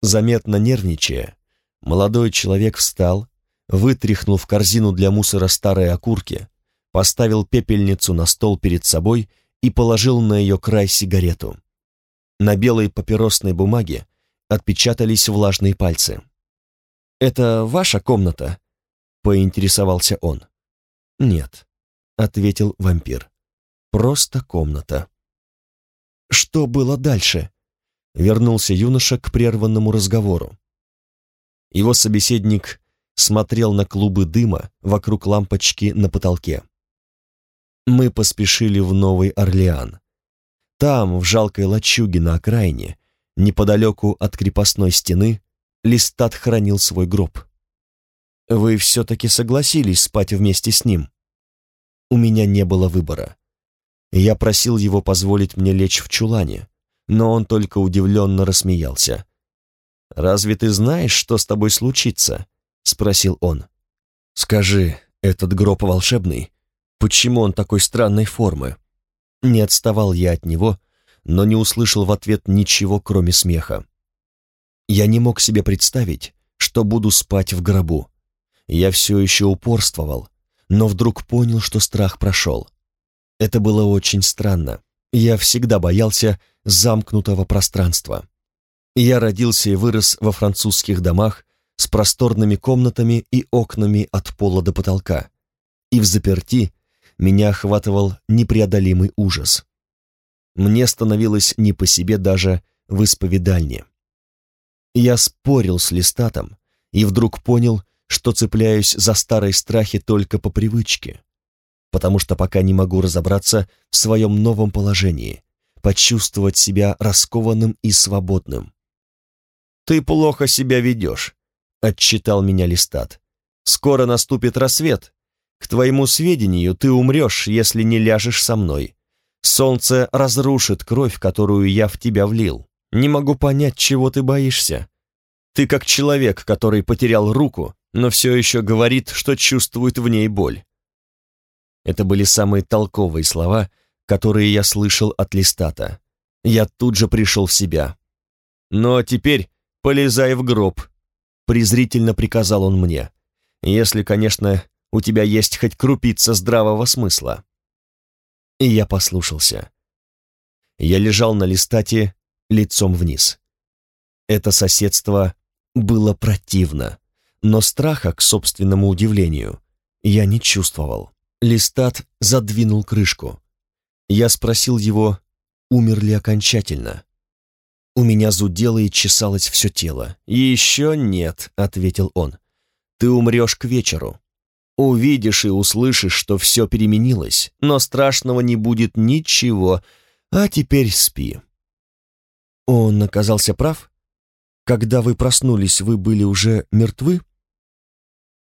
Заметно нервничая, молодой человек встал, вытряхнул в корзину для мусора старые окурки, поставил пепельницу на стол перед собой и положил на ее край сигарету. На белой папиросной бумаге отпечатались влажные пальцы. «Это ваша комната?» — поинтересовался он. «Нет», — ответил вампир. «Просто комната». «Что было дальше?» — вернулся юноша к прерванному разговору. Его собеседник смотрел на клубы дыма вокруг лампочки на потолке. Мы поспешили в Новый Орлеан. Там, в жалкой лачуге на окраине, неподалеку от крепостной стены, Листат хранил свой гроб. Вы все-таки согласились спать вместе с ним? У меня не было выбора. Я просил его позволить мне лечь в чулане, но он только удивленно рассмеялся. «Разве ты знаешь, что с тобой случится?» — спросил он. «Скажи, этот гроб волшебный? Почему он такой странной формы?» Не отставал я от него, но не услышал в ответ ничего, кроме смеха. Я не мог себе представить, что буду спать в гробу. Я все еще упорствовал, но вдруг понял, что страх прошел. Это было очень странно. Я всегда боялся замкнутого пространства. Я родился и вырос во французских домах с просторными комнатами и окнами от пола до потолка. И в заперти меня охватывал непреодолимый ужас. Мне становилось не по себе даже в исповедальне. Я спорил с листатом и вдруг понял, что цепляюсь за старые страхи только по привычке, потому что пока не могу разобраться в своем новом положении, почувствовать себя раскованным и свободным. «Ты плохо себя ведешь», — отчитал меня листат. «Скоро наступит рассвет, к твоему сведению, ты умрешь, если не ляжешь со мной. Солнце разрушит кровь, которую я в тебя влил. Не могу понять, чего ты боишься. Ты как человек, который потерял руку, но все еще говорит, что чувствует в ней боль. Это были самые толковые слова, которые я слышал от Листата. Я тут же пришел в себя. «Ну а теперь полезай в гроб», — презрительно приказал он мне. «Если, конечно, у тебя есть хоть крупица здравого смысла». И я послушался. Я лежал на листате лицом вниз. Это соседство было противно, но страха, к собственному удивлению, я не чувствовал. Листат задвинул крышку. Я спросил его, умер ли окончательно. У меня зудело и чесалось все тело. «Еще нет», — ответил он. «Ты умрешь к вечеру. Увидишь и услышишь, что все переменилось, но страшного не будет ничего, а теперь спи». Он оказался прав? Когда вы проснулись, вы были уже мертвы?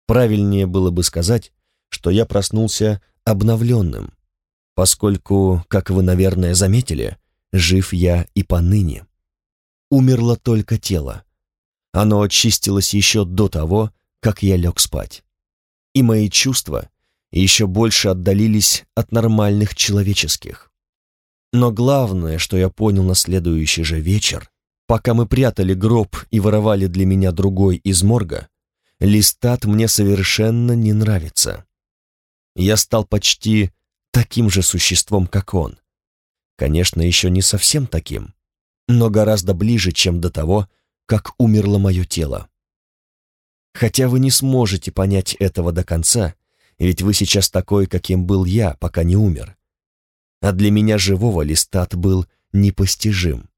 Правильнее было бы сказать, что я проснулся обновленным, поскольку, как вы, наверное, заметили, жив я и поныне. Умерло только тело. Оно очистилось еще до того, как я лег спать и мои чувства еще больше отдалились от нормальных человеческих. Но главное, что я понял на следующий же вечер, пока мы прятали гроб и воровали для меня другой из морга, листат мне совершенно не нравится. Я стал почти таким же существом, как он. Конечно, еще не совсем таким, но гораздо ближе, чем до того, как умерло мое тело. Хотя вы не сможете понять этого до конца, ведь вы сейчас такой, каким был я, пока не умер. А для меня живого листат был непостижим.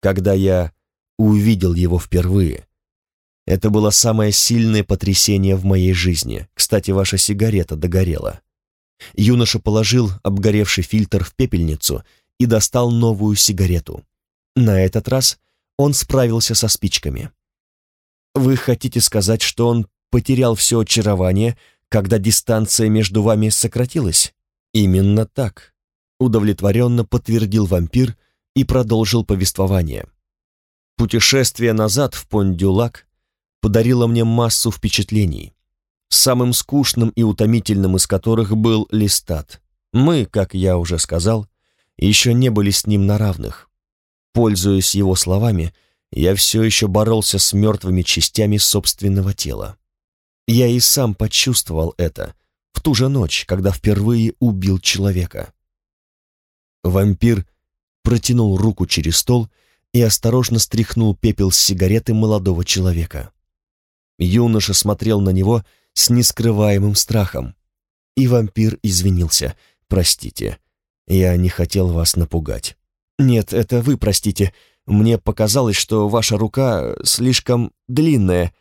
Когда я увидел его впервые, это было самое сильное потрясение в моей жизни. Кстати, ваша сигарета догорела. Юноша положил обгоревший фильтр в пепельницу и достал новую сигарету. На этот раз он справился со спичками. Вы хотите сказать, что он потерял все очарование, когда дистанция между вами сократилась? Именно так. Удовлетворенно подтвердил вампир и продолжил повествование. Путешествие назад в Пондюлак подарило мне массу впечатлений, самым скучным и утомительным из которых был Листат. Мы, как я уже сказал, еще не были с ним на равных. Пользуясь его словами, я все еще боролся с мертвыми частями собственного тела. Я и сам почувствовал это в ту же ночь, когда впервые убил человека. Вампир протянул руку через стол и осторожно стряхнул пепел с сигареты молодого человека. Юноша смотрел на него с нескрываемым страхом, и вампир извинился. «Простите, я не хотел вас напугать». «Нет, это вы простите. Мне показалось, что ваша рука слишком длинная.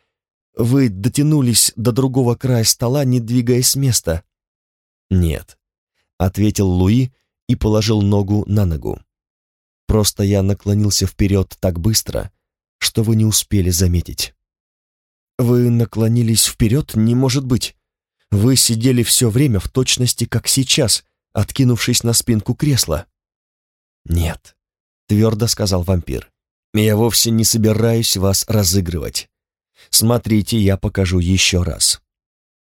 Вы дотянулись до другого края стола, не двигаясь с места». «Нет», — ответил Луи и положил ногу на ногу. «Просто я наклонился вперед так быстро, что вы не успели заметить». «Вы наклонились вперед? Не может быть. Вы сидели все время в точности, как сейчас, откинувшись на спинку кресла». «Нет», — твердо сказал вампир. «Я вовсе не собираюсь вас разыгрывать. Смотрите, я покажу еще раз».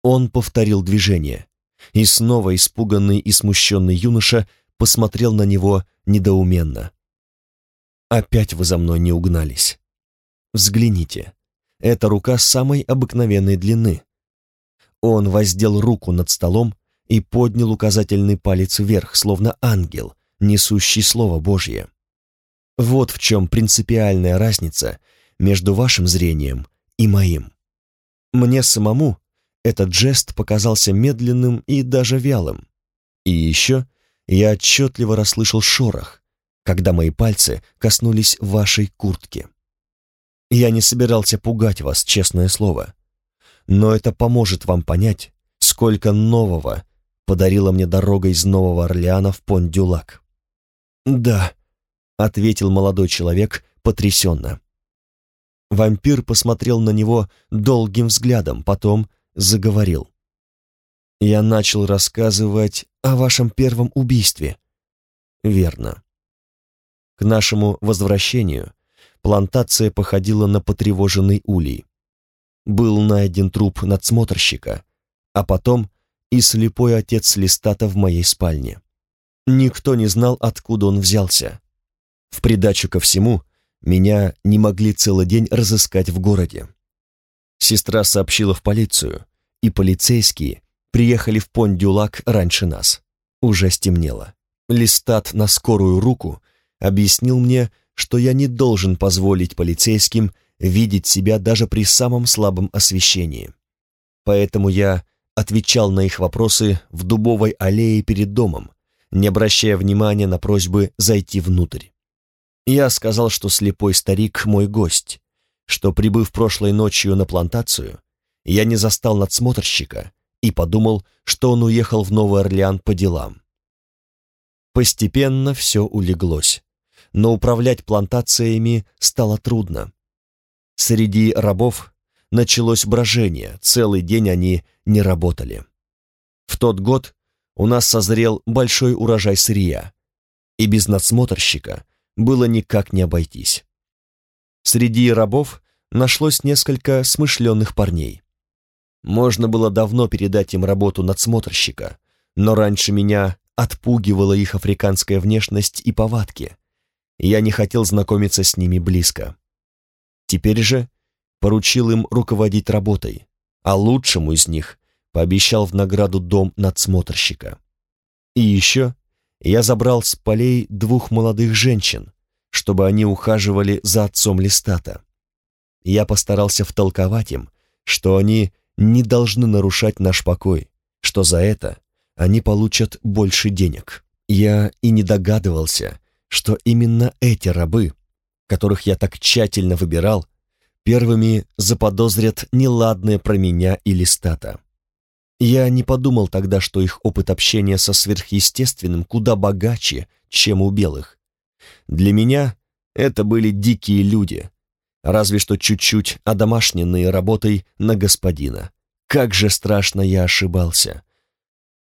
Он повторил движение, и снова испуганный и смущенный юноша посмотрел на него недоуменно. «Опять вы за мной не угнались. Взгляните, эта рука самой обыкновенной длины». Он воздел руку над столом и поднял указательный палец вверх, словно ангел, несущий Слово Божье. Вот в чем принципиальная разница между вашим зрением и моим. Мне самому этот жест показался медленным и даже вялым. И еще я отчетливо расслышал шорох, когда мои пальцы коснулись вашей куртки. Я не собирался пугать вас, честное слово, но это поможет вам понять, сколько нового подарила мне дорога из Нового Орлеана в Пон-Дюлак. «Да», — ответил молодой человек потрясенно. Вампир посмотрел на него долгим взглядом, потом заговорил. «Я начал рассказывать о вашем первом убийстве». «Верно. К нашему возвращению плантация походила на потревоженный улей. Был найден труп надсмотрщика, а потом и слепой отец Листата в моей спальне. Никто не знал, откуда он взялся. В придачу ко всему, меня не могли целый день разыскать в городе. Сестра сообщила в полицию, и полицейские приехали в Пондюлак раньше нас. Уже стемнело. Листат на скорую руку объяснил мне, что я не должен позволить полицейским видеть себя даже при самом слабом освещении. Поэтому я отвечал на их вопросы в дубовой аллее перед домом, не обращая внимания на просьбы зайти внутрь. Я сказал, что слепой старик мой гость, что, прибыв прошлой ночью на плантацию, я не застал надсмотрщика и подумал, что он уехал в Новый Орлеан по делам. Постепенно все улеглось, но управлять плантациями стало трудно. Среди рабов началось брожение, целый день они не работали. В тот год у нас созрел большой урожай сырья, и без надсмотрщика было никак не обойтись. Среди рабов нашлось несколько смышленных парней. Можно было давно передать им работу надсмотрщика, но раньше меня отпугивала их африканская внешность и повадки. Я не хотел знакомиться с ними близко. Теперь же поручил им руководить работой, а лучшему из них пообещал в награду дом надсмотрщика. И еще я забрал с полей двух молодых женщин, чтобы они ухаживали за отцом Листата. Я постарался втолковать им, что они не должны нарушать наш покой, что за это они получат больше денег. Я и не догадывался, что именно эти рабы, которых я так тщательно выбирал, первыми заподозрят неладное про меня или стата. Я не подумал тогда, что их опыт общения со сверхъестественным куда богаче, чем у белых. Для меня это были дикие люди, разве что чуть-чуть одомашненные работой на господина. Как же страшно я ошибался.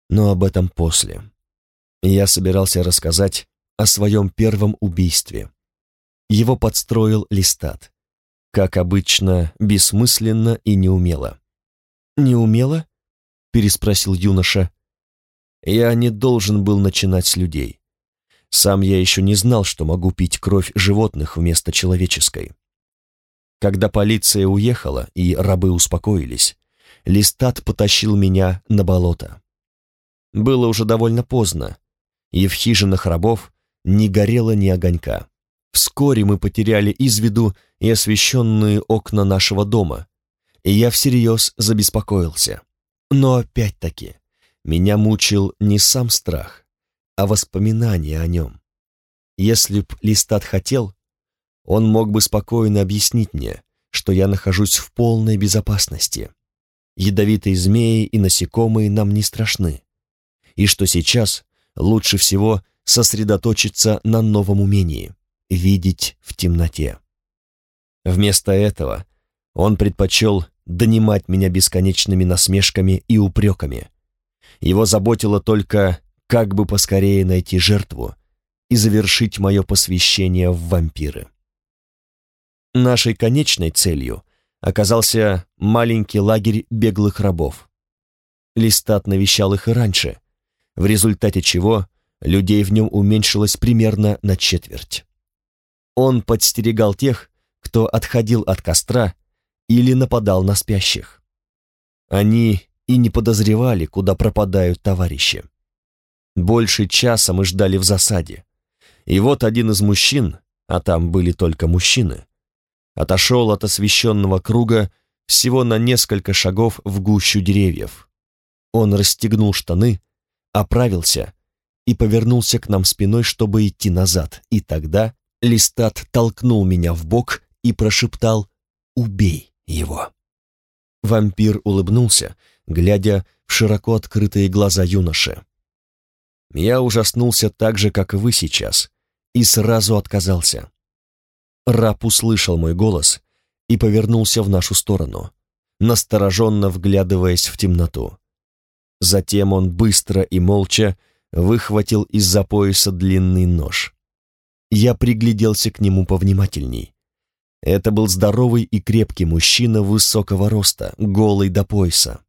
Но об этом после. Я собирался рассказать о своем первом убийстве. Его подстроил Листат как обычно, бессмысленно и неумело. «Неумело?» — переспросил юноша. «Я не должен был начинать с людей. Сам я еще не знал, что могу пить кровь животных вместо человеческой. Когда полиция уехала и рабы успокоились, Листат потащил меня на болото. Было уже довольно поздно, и в хижинах рабов не горело ни огонька. Вскоре мы потеряли из виду и освещенные окна нашего дома, и я всерьез забеспокоился. Но опять-таки, меня мучил не сам страх, а воспоминания о нем. Если б Листат хотел, он мог бы спокойно объяснить мне, что я нахожусь в полной безопасности. Ядовитые змеи и насекомые нам не страшны. И что сейчас лучше всего сосредоточиться на новом умении — видеть в темноте. Вместо этого он предпочел донимать меня бесконечными насмешками и упреками. Его заботило только, как бы поскорее найти жертву и завершить мое посвящение в вампиры. Нашей конечной целью оказался маленький лагерь беглых рабов. Листат навещал их и раньше, в результате чего людей в нем уменьшилось примерно на четверть. Он подстерегал тех, кто отходил от костра или нападал на спящих. Они и не подозревали, куда пропадают товарищи. Больше часа мы ждали в засаде. И вот один из мужчин, а там были только мужчины, отошел от освещенного круга всего на несколько шагов в гущу деревьев. Он расстегнул штаны, оправился и повернулся к нам спиной, чтобы идти назад, и тогда Листат толкнул меня в бок и прошептал «Убей его». Вампир улыбнулся, глядя в широко открытые глаза юноши. Я ужаснулся так же, как и вы сейчас, и сразу отказался. Раб услышал мой голос и повернулся в нашу сторону, настороженно вглядываясь в темноту. Затем он быстро и молча выхватил из-за пояса длинный нож. Я пригляделся к нему повнимательней. Это был здоровый и крепкий мужчина высокого роста, голый до пояса.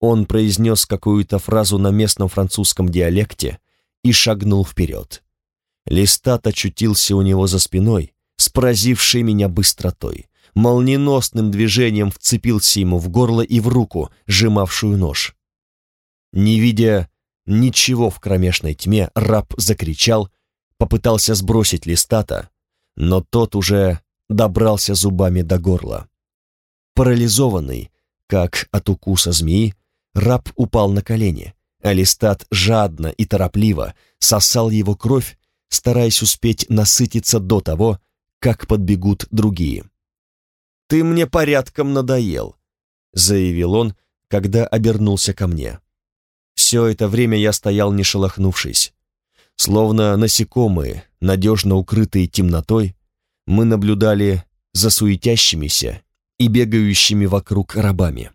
Он произнес какую-то фразу на местном французском диалекте и шагнул вперед. Листат очутился у него за спиной, с поразившей меня быстротой. Молниеносным движением вцепился ему в горло и в руку, сжимавшую нож. Не видя ничего в кромешной тьме, раб закричал, попытался сбросить листата, но тот уже добрался зубами до горла. Парализованный, как от укуса змеи, раб упал на колени, а листат жадно и торопливо сосал его кровь, стараясь успеть насытиться до того, как подбегут другие. «Ты мне порядком надоел», — заявил он, когда обернулся ко мне. Все это время я стоял, не шелохнувшись. Словно насекомые, надежно укрытые темнотой, мы наблюдали за суетящимися и бегающими вокруг рабами.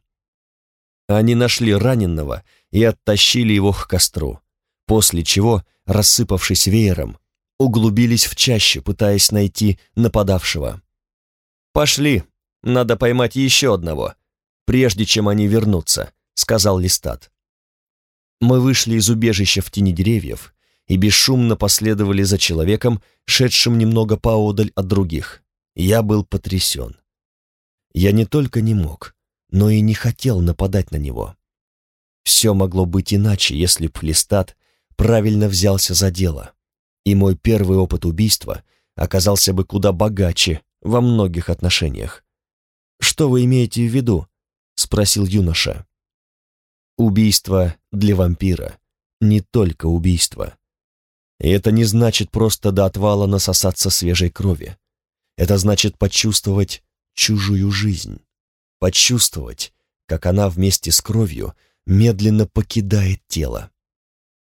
Они нашли раненого и оттащили его к костру, после чего, рассыпавшись веером, углубились в чаще, пытаясь найти нападавшего. «Пошли, надо поймать еще одного, прежде чем они вернутся», — сказал Листат. Мы вышли из убежища в тени деревьев и бесшумно последовали за человеком, шедшим немного поодаль от других. Я был потрясен. Я не только не мог, но и не хотел нападать на него. Все могло быть иначе, если б Листат правильно взялся за дело, и мой первый опыт убийства оказался бы куда богаче во многих отношениях. «Что вы имеете в виду?» — спросил юноша. «Убийство для вампира не только убийство. И это не значит просто до отвала насосаться свежей крови. Это значит почувствовать чужую жизнь. Почувствовать, как она вместе с кровью медленно покидает тело.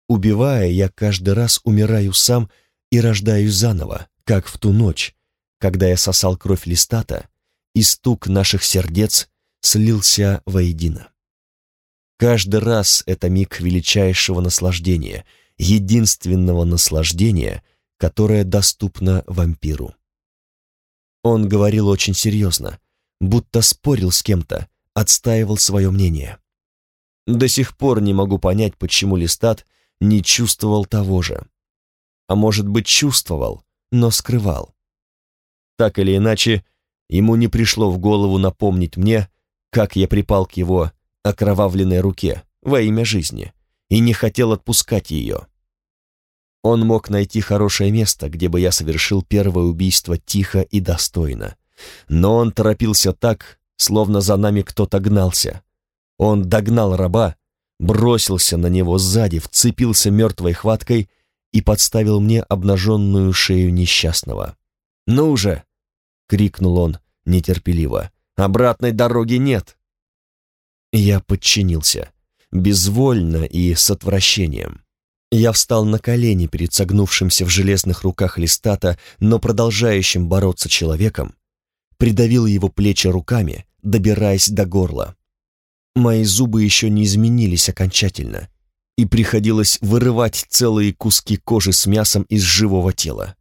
Убивая, я каждый раз умираю сам и рождаюсь заново, как в ту ночь, когда я сосал кровь листата, и стук наших сердец слился воедино. Каждый раз это миг величайшего наслаждения — единственного наслаждения, которое доступно вампиру. Он говорил очень серьезно, будто спорил с кем-то, отстаивал свое мнение. До сих пор не могу понять, почему Листат не чувствовал того же. А может быть, чувствовал, но скрывал. Так или иначе, Ему не пришло в голову напомнить мне, как я припал к его окровавленной руке во имя жизни и не хотел отпускать ее. Он мог найти хорошее место, где бы я совершил первое убийство тихо и достойно. Но он торопился так, словно за нами кто-то гнался. Он догнал раба, бросился на него сзади, вцепился мертвой хваткой и подставил мне обнаженную шею несчастного. «Ну же!» — крикнул он нетерпеливо. «Обратной дороги нет!» Я подчинился, безвольно и с отвращением. Я встал на колени перед согнувшимся в железных руках листата, но продолжающим бороться человеком, придавил его плечи руками, добираясь до горла. Мои зубы еще не изменились окончательно, и приходилось вырывать целые куски кожи с мясом из живого тела.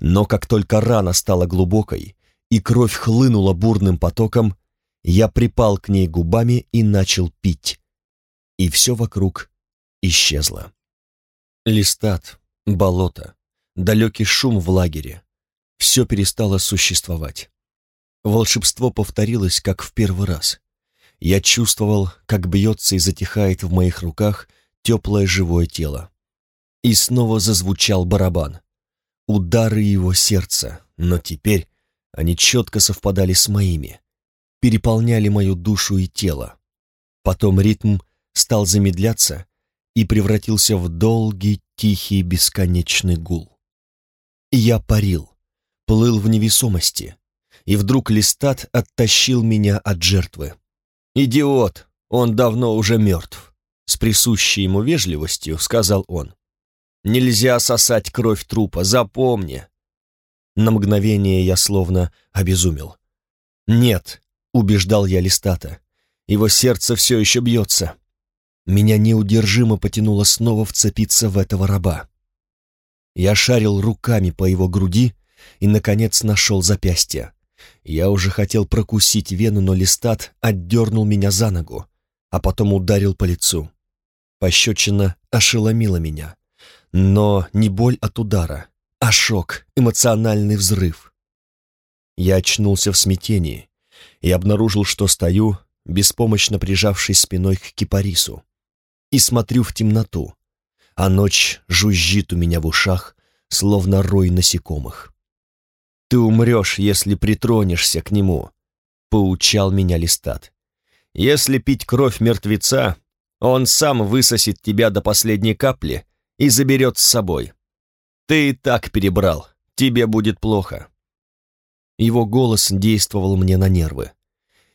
Но как только рана стала глубокой и кровь хлынула бурным потоком, я припал к ней губами и начал пить. И все вокруг исчезло. Листат, болото, далекий шум в лагере. Все перестало существовать. Волшебство повторилось, как в первый раз. Я чувствовал, как бьется и затихает в моих руках теплое живое тело. И снова зазвучал барабан. Удары его сердца, но теперь они четко совпадали с моими, переполняли мою душу и тело. Потом ритм стал замедляться, и превратился в долгий, тихий, бесконечный гул. Я парил, плыл в невесомости, и вдруг листат оттащил меня от жертвы. «Идиот! Он давно уже мертв!» С присущей ему вежливостью сказал он. «Нельзя сосать кровь трупа, запомни!» На мгновение я словно обезумел. «Нет», — убеждал я листата, — «его сердце все еще бьется. Меня неудержимо потянуло снова вцепиться в этого раба. Я шарил руками по его груди и, наконец, нашел запястье. Я уже хотел прокусить вену, но листат отдернул меня за ногу, а потом ударил по лицу. Пощечина ошеломила меня. Но не боль от удара, а шок, эмоциональный взрыв. Я очнулся в смятении и обнаружил, что стою, беспомощно прижавшись спиной к кипарису и смотрю в темноту, а ночь жужжит у меня в ушах, словно рой насекомых. «Ты умрешь, если притронешься к нему», — поучал меня Листат. «Если пить кровь мертвеца, он сам высосет тебя до последней капли и заберет с собой. Ты и так перебрал, тебе будет плохо». Его голос действовал мне на нервы.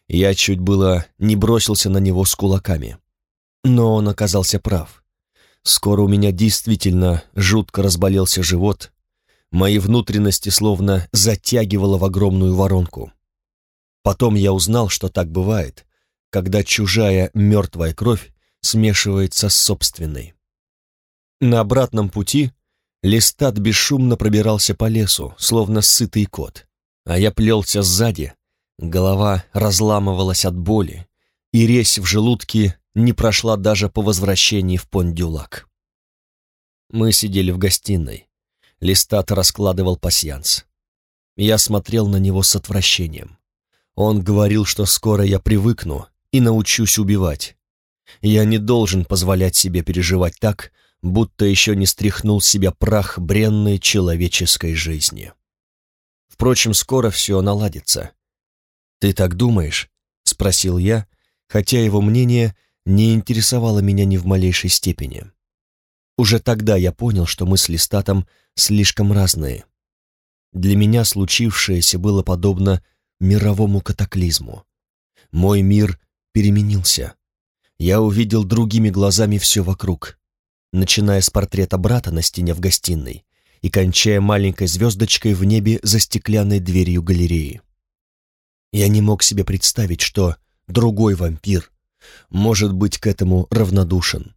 Я чуть было не бросился на него с кулаками. Но он оказался прав. Скоро у меня действительно жутко разболелся живот, мои внутренности словно затягивало в огромную воронку. Потом я узнал, что так бывает, когда чужая мертвая кровь смешивается с собственной. На обратном пути Листат бесшумно пробирался по лесу, словно сытый кот, а я плелся сзади, голова разламывалась от боли, и резь в желудке не прошла даже по возвращении в Пондюлак. Мы сидели в гостиной. Листат раскладывал пасьянс. Я смотрел на него с отвращением. Он говорил, что скоро я привыкну и научусь убивать. Я не должен позволять себе переживать так, будто еще не стряхнул с себя прах бренной человеческой жизни. Впрочем, скоро все наладится. «Ты так думаешь?» — спросил я, хотя его мнение не интересовало меня ни в малейшей степени. Уже тогда я понял, что мы с Листатом слишком разные. Для меня случившееся было подобно мировому катаклизму. Мой мир переменился. Я увидел другими глазами все вокруг, начиная с портрета брата на стене в гостиной и кончая маленькой звездочкой в небе за стеклянной дверью галереи. Я не мог себе представить, что другой вампир может быть к этому равнодушен,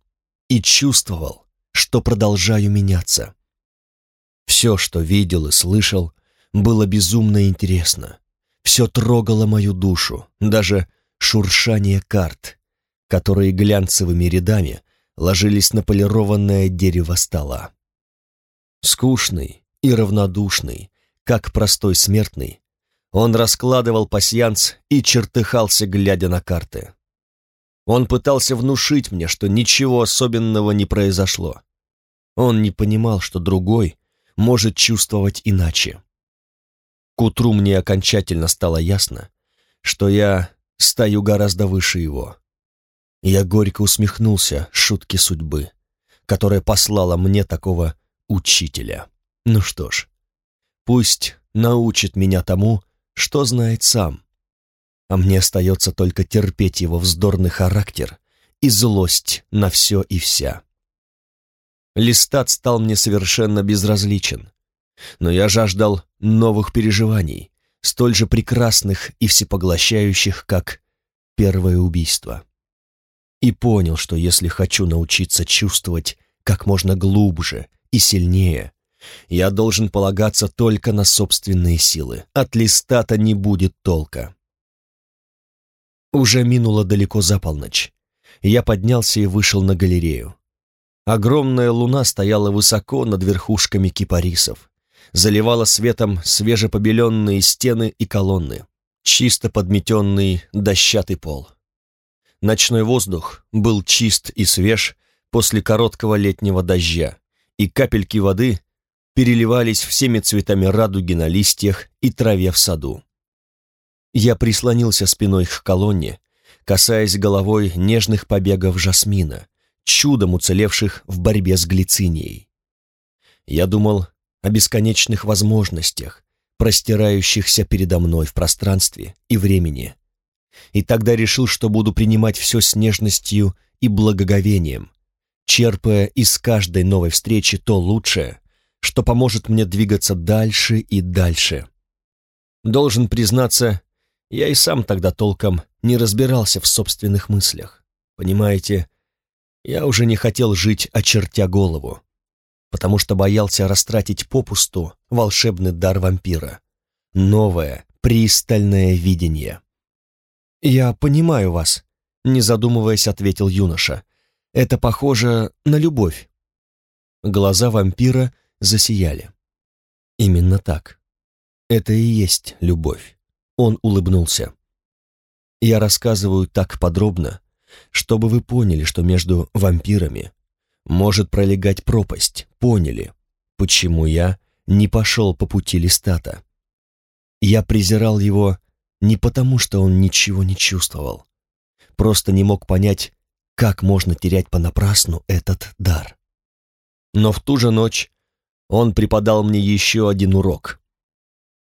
и чувствовал, что продолжаю меняться. Все, что видел и слышал, было безумно интересно. Все трогало мою душу, даже шуршание карт, которые глянцевыми рядами ложились на полированное дерево стола. Скучный и равнодушный, как простой смертный, Он раскладывал пасьянс и чертыхался, глядя на карты. Он пытался внушить мне, что ничего особенного не произошло. Он не понимал, что другой может чувствовать иначе. К утру мне окончательно стало ясно, что я стою гораздо выше его. Я горько усмехнулся шутки судьбы, которая послала мне такого учителя. Ну что ж, пусть научит меня тому, что знает сам. А мне остается только терпеть его вздорный характер и злость на все и вся. Листат стал мне совершенно безразличен, но я жаждал новых переживаний, столь же прекрасных и всепоглощающих, как первое убийство. И понял, что если хочу научиться чувствовать как можно глубже и сильнее, я должен полагаться только на собственные силы. От листата не будет толка. Уже минуло далеко за полночь. Я поднялся и вышел на галерею. Огромная луна стояла высоко над верхушками кипарисов, заливала светом свежепобеленные стены и колонны, чисто подметенный дощатый пол. Ночной воздух был чист и свеж после короткого летнего дождя, и капельки воды переливались всеми цветами радуги на листьях и траве в саду. Я прислонился спиной к колонне, касаясь головой нежных побегов жасмина, чудом уцелевших в борьбе с глицинией. Я думал о бесконечных возможностях, простирающихся передо мной в пространстве и времени. И тогда решил, что буду принимать все с нежностью и благоговением, черпая из каждой новой встречи то лучшее, что поможет мне двигаться дальше и дальше. Должен признаться, я и сам тогда толком не разбирался в собственных мыслях. Понимаете, я уже не хотел жить, очертя голову, потому что боялся растратить попусту волшебный дар вампира. Новое, пристальное видение. «Я понимаю вас», — не задумываясь, ответил юноша. «Это похоже на любовь». Глаза вампира — засияли. Именно так. Это и есть любовь. Он улыбнулся. Я рассказываю так подробно, чтобы вы поняли, что между вампирами может пролегать пропасть, поняли, почему я не пошел по пути Листата. Я презирал его не потому, что он ничего не чувствовал, просто не мог понять, как можно терять понапрасну этот дар. Но в ту же ночь он преподал мне еще один урок.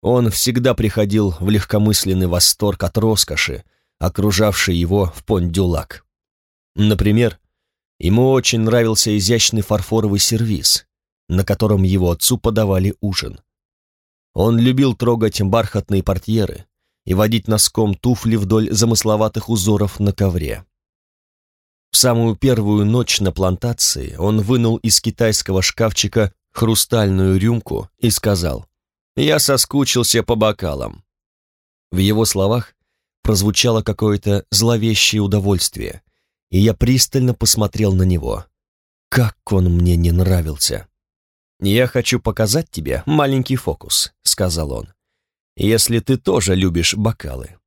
Он всегда приходил в легкомысленный восторг от роскоши, окружавшей его в Пондюлак. Например, ему очень нравился изящный фарфоровый сервиз, на котором его отцу подавали ужин. Он любил трогать бархатные портьеры и водить носком туфли вдоль замысловатых узоров на ковре. В самую первую ночь на плантации он вынул из китайского шкафчика хрустальную рюмку и сказал «Я соскучился по бокалам». В его словах прозвучало какое-то зловещее удовольствие, и я пристально посмотрел на него. Как он мне не нравился. «Я хочу показать тебе маленький фокус», — сказал он. «Если ты тоже любишь бокалы».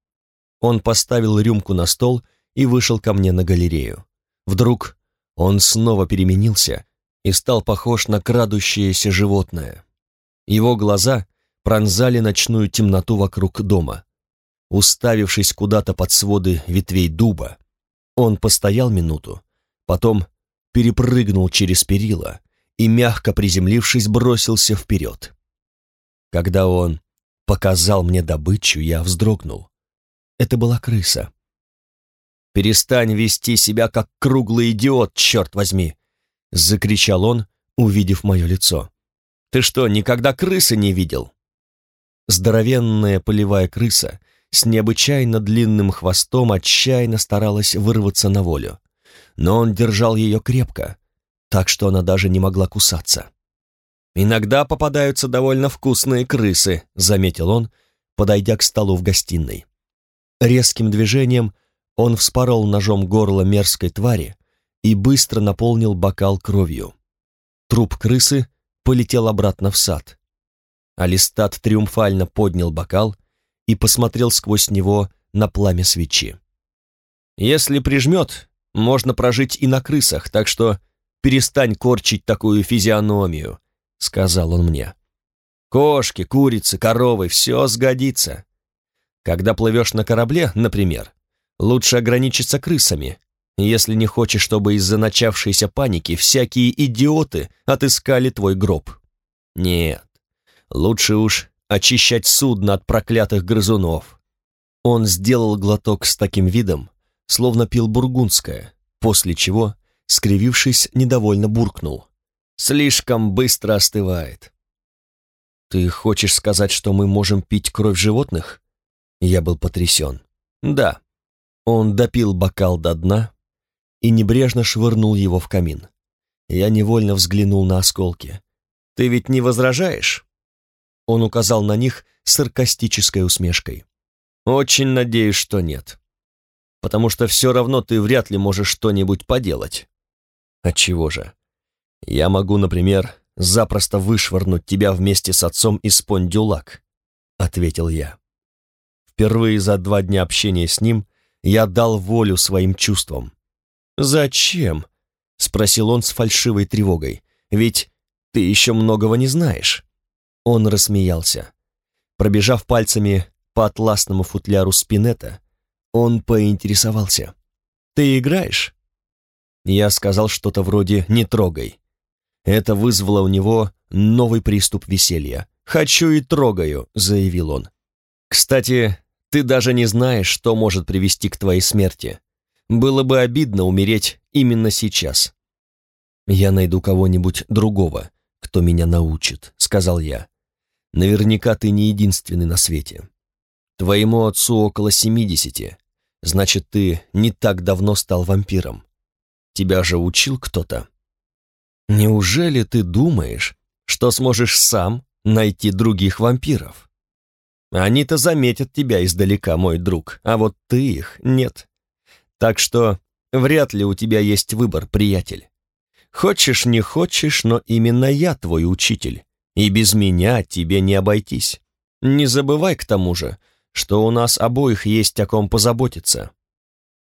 Он поставил рюмку на стол и вышел ко мне на галерею. Вдруг он снова переменился и стал похож на крадущееся животное. Его глаза пронзали ночную темноту вокруг дома. Уставившись куда-то под своды ветвей дуба, он постоял минуту, потом перепрыгнул через перила и, мягко приземлившись, бросился вперед. Когда он показал мне добычу, я вздрогнул. Это была крыса. «Перестань вести себя как круглый идиот, черт возьми!» Закричал он, увидев мое лицо. «Ты что, никогда крысы не видел?» Здоровенная полевая крыса с необычайно длинным хвостом отчаянно старалась вырваться на волю. Но он держал ее крепко, так что она даже не могла кусаться. «Иногда попадаются довольно вкусные крысы», — заметил он, подойдя к столу в гостиной. Резким движением он вспорол ножом горло мерзкой твари, и быстро наполнил бокал кровью. Труп крысы полетел обратно в сад. Алистат триумфально поднял бокал и посмотрел сквозь него на пламя свечи. «Если прижмет, можно прожить и на крысах, так что перестань корчить такую физиономию», — сказал он мне. «Кошки, курицы, коровы — все сгодится. Когда плывешь на корабле, например, лучше ограничиться крысами, если не хочешь, чтобы из-за начавшейся паники всякие идиоты отыскали твой гроб. Нет, лучше уж очищать судно от проклятых грызунов. Он сделал глоток с таким видом, словно пил бургундское, после чего, скривившись, недовольно буркнул. «Слишком быстро остывает». «Ты хочешь сказать, что мы можем пить кровь животных?» Я был потрясен. «Да». Он допил бокал до дна и небрежно швырнул его в камин. Я невольно взглянул на осколки. «Ты ведь не возражаешь?» Он указал на них саркастической усмешкой. «Очень надеюсь, что нет. Потому что все равно ты вряд ли можешь что-нибудь поделать». «Отчего же? Я могу, например, запросто вышвырнуть тебя вместе с отцом из Пондюлак», — ответил я. Впервые за два дня общения с ним я дал волю своим чувствам. «Зачем?» — спросил он с фальшивой тревогой. «Ведь ты еще многого не знаешь». Он рассмеялся. Пробежав пальцами по атласному футляру спинета, он поинтересовался. «Ты играешь?» Я сказал что-то вроде «не трогай». Это вызвало у него новый приступ веселья. «Хочу и трогаю», — заявил он. «Кстати, ты даже не знаешь, что может привести к твоей смерти. Было бы обидно умереть именно сейчас». «Я найду кого-нибудь другого, кто меня научит», — сказал я. Наверняка ты не единственный на свете. Твоему отцу около семидесяти, значит, ты не так давно стал вампиром. Тебя же учил кто-то. Неужели ты думаешь, что сможешь сам найти других вампиров? Они-то заметят тебя издалека, мой друг, а вот ты их нет. Так что вряд ли у тебя есть выбор, приятель. Хочешь, не хочешь, но именно я твой учитель, и без меня тебе не обойтись. Не забывай к тому же, что у нас обоих есть о ком позаботиться.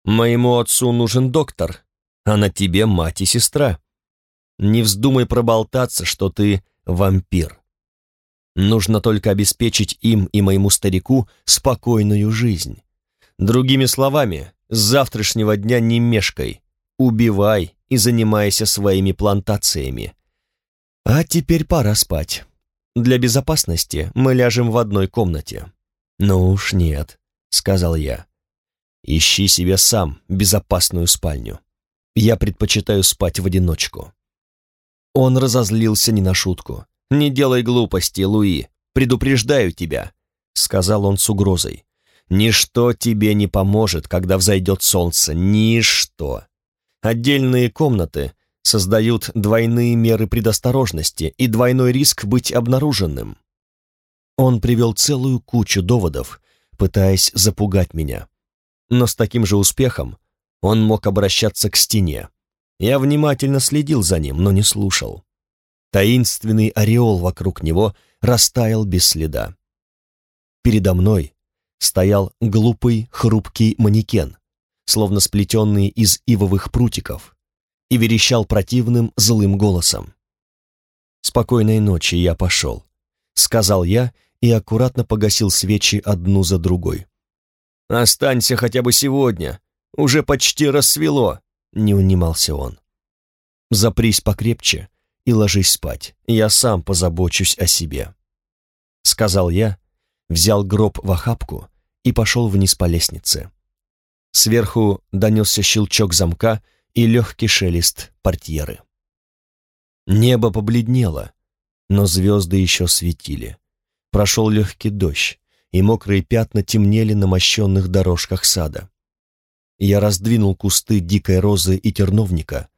Моему отцу нужен доктор, а на тебе мать и сестра. Не вздумай проболтаться, что ты вампир. Нужно только обеспечить им и моему старику спокойную жизнь. Другими словами, с завтрашнего дня не мешкай, убивай и занимайся своими плантациями. А теперь пора спать. Для безопасности мы ляжем в одной комнате. Ну уж нет, сказал я. Ищи себе сам безопасную спальню. Я предпочитаю спать в одиночку. Он разозлился не на шутку. «Не делай глупости, Луи, предупреждаю тебя», — сказал он с угрозой. «Ничто тебе не поможет, когда взойдет солнце, ничто. Отдельные комнаты создают двойные меры предосторожности и двойной риск быть обнаруженным. Он привел целую кучу доводов, пытаясь запугать меня. Но с таким же успехом он мог обращаться к стене. Я внимательно следил за ним, но не слушал. Таинственный ореол вокруг него растаял без следа. Передо мной стоял глупый, хрупкий манекен, словно сплетенный из ивовых прутиков, и верещал противным злым голосом. «Спокойной ночи, я пошел», — сказал я и аккуратно погасил свечи одну за другой. «Останься хотя бы сегодня, уже почти рассвело», — не унимался он. «Запрись покрепче и ложись спать, я сам позабочусь о себе», — сказал я, взял гроб в охапку и пошел вниз по лестнице. Сверху донесся щелчок замка, и легкий шелест портьеры. Небо побледнело, но звезды еще светили. Прошел легкий дождь, и мокрые пятна темнели на мощенных дорожках сада. Я раздвинул кусты дикой розы и терновника,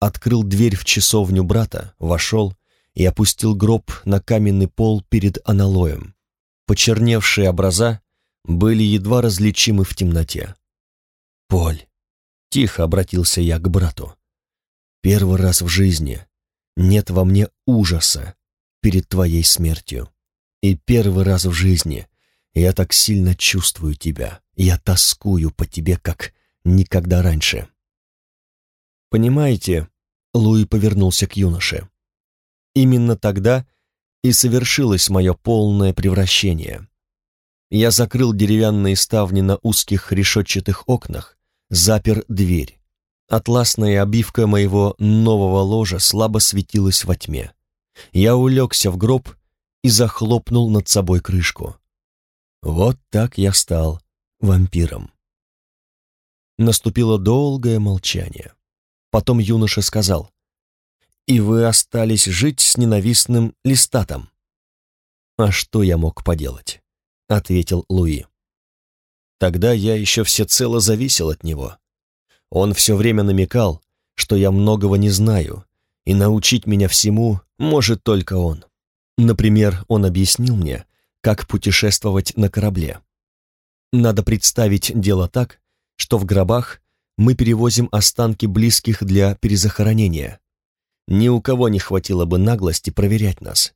открыл дверь в часовню брата, вошел и опустил гроб на каменный пол перед аналоем. Почерневшие образа были едва различимы в темноте. «Поль, Тихо обратился я к брату. Первый раз в жизни нет во мне ужаса перед твоей смертью. И первый раз в жизни Я так сильно чувствую тебя. Я тоскую по тебе, как никогда раньше. Понимаете, Луи повернулся к юноше. Именно тогда и совершилось мое полное превращение. Я закрыл деревянные ставни на узких решетчатых окнах, запер дверь. Атласная обивка моего нового ложа слабо светилась во тьме. Я улегся в гроб и захлопнул над собой крышку. Вот так я стал вампиром. Наступило долгое молчание. Потом юноша сказал, «И вы остались жить с ненавистным листатом». «А что я мог поделать?» — ответил Луи. «Тогда я еще всецело зависел от него. Он все время намекал, что я многого не знаю, и научить меня всему может только он. Например, он объяснил мне, как путешествовать на корабле. Надо представить дело так, что в гробах мы перевозим останки близких для перезахоронения. Ни у кого не хватило бы наглости проверять нас,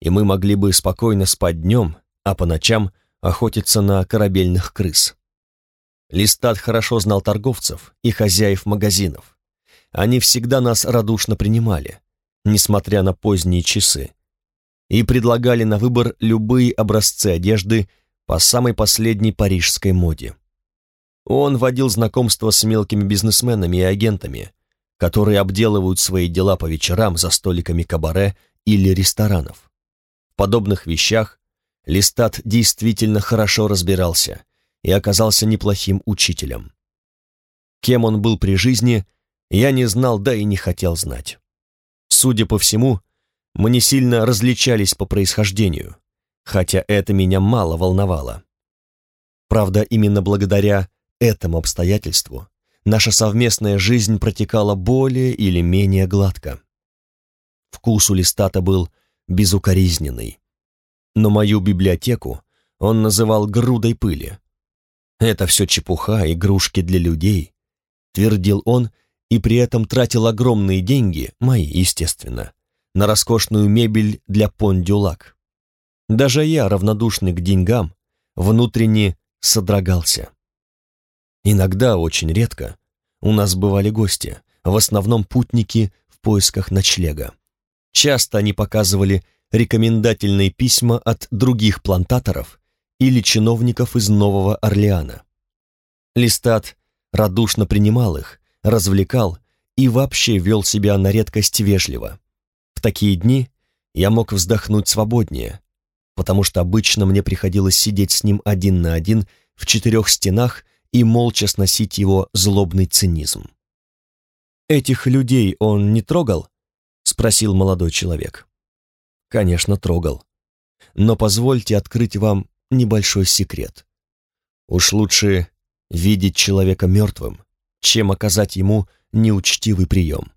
и мы могли бы спокойно спать днем, а по ночам охотиться на корабельных крыс. Листат хорошо знал торговцев и хозяев магазинов. Они всегда нас радушно принимали, несмотря на поздние часы, и предлагали на выбор любые образцы одежды по самой последней парижской моде. Он водил знакомства с мелкими бизнесменами и агентами, которые обделывают свои дела по вечерам за столиками кабаре или ресторанов. В подобных вещах Листат действительно хорошо разбирался и оказался неплохим учителем. Кем он был при жизни, я не знал, да и не хотел знать. Судя по всему, мы не сильно различались по происхождению, хотя это меня мало волновало. Правда, именно благодаря этому обстоятельству наша совместная жизнь протекала более или менее гладко. Вкус у Листата был безукоризненный, но мою библиотеку он называл грудой пыли. «Это все чепуха, игрушки для людей», — твердил он, и при этом тратил огромные деньги, мои, естественно, на роскошную мебель для пондюлак. Даже я, равнодушный к деньгам, внутренне содрогался. Иногда, очень редко, у нас бывали гости, в основном путники в поисках ночлега. Часто они показывали рекомендательные письма от других плантаторов или чиновников из Нового Орлеана. Листат радушно принимал их, развлекал и вообще вел себя на редкость вежливо. В такие дни я мог вздохнуть свободнее, потому что обычно мне приходилось сидеть с ним один на один в четырех стенах и молча сносить его злобный цинизм. «Этих людей он не трогал?» — спросил молодой человек. «Конечно, трогал. Но позвольте открыть вам небольшой секрет. Уж лучше видеть человека мертвым, чем оказать ему неучтивый прием.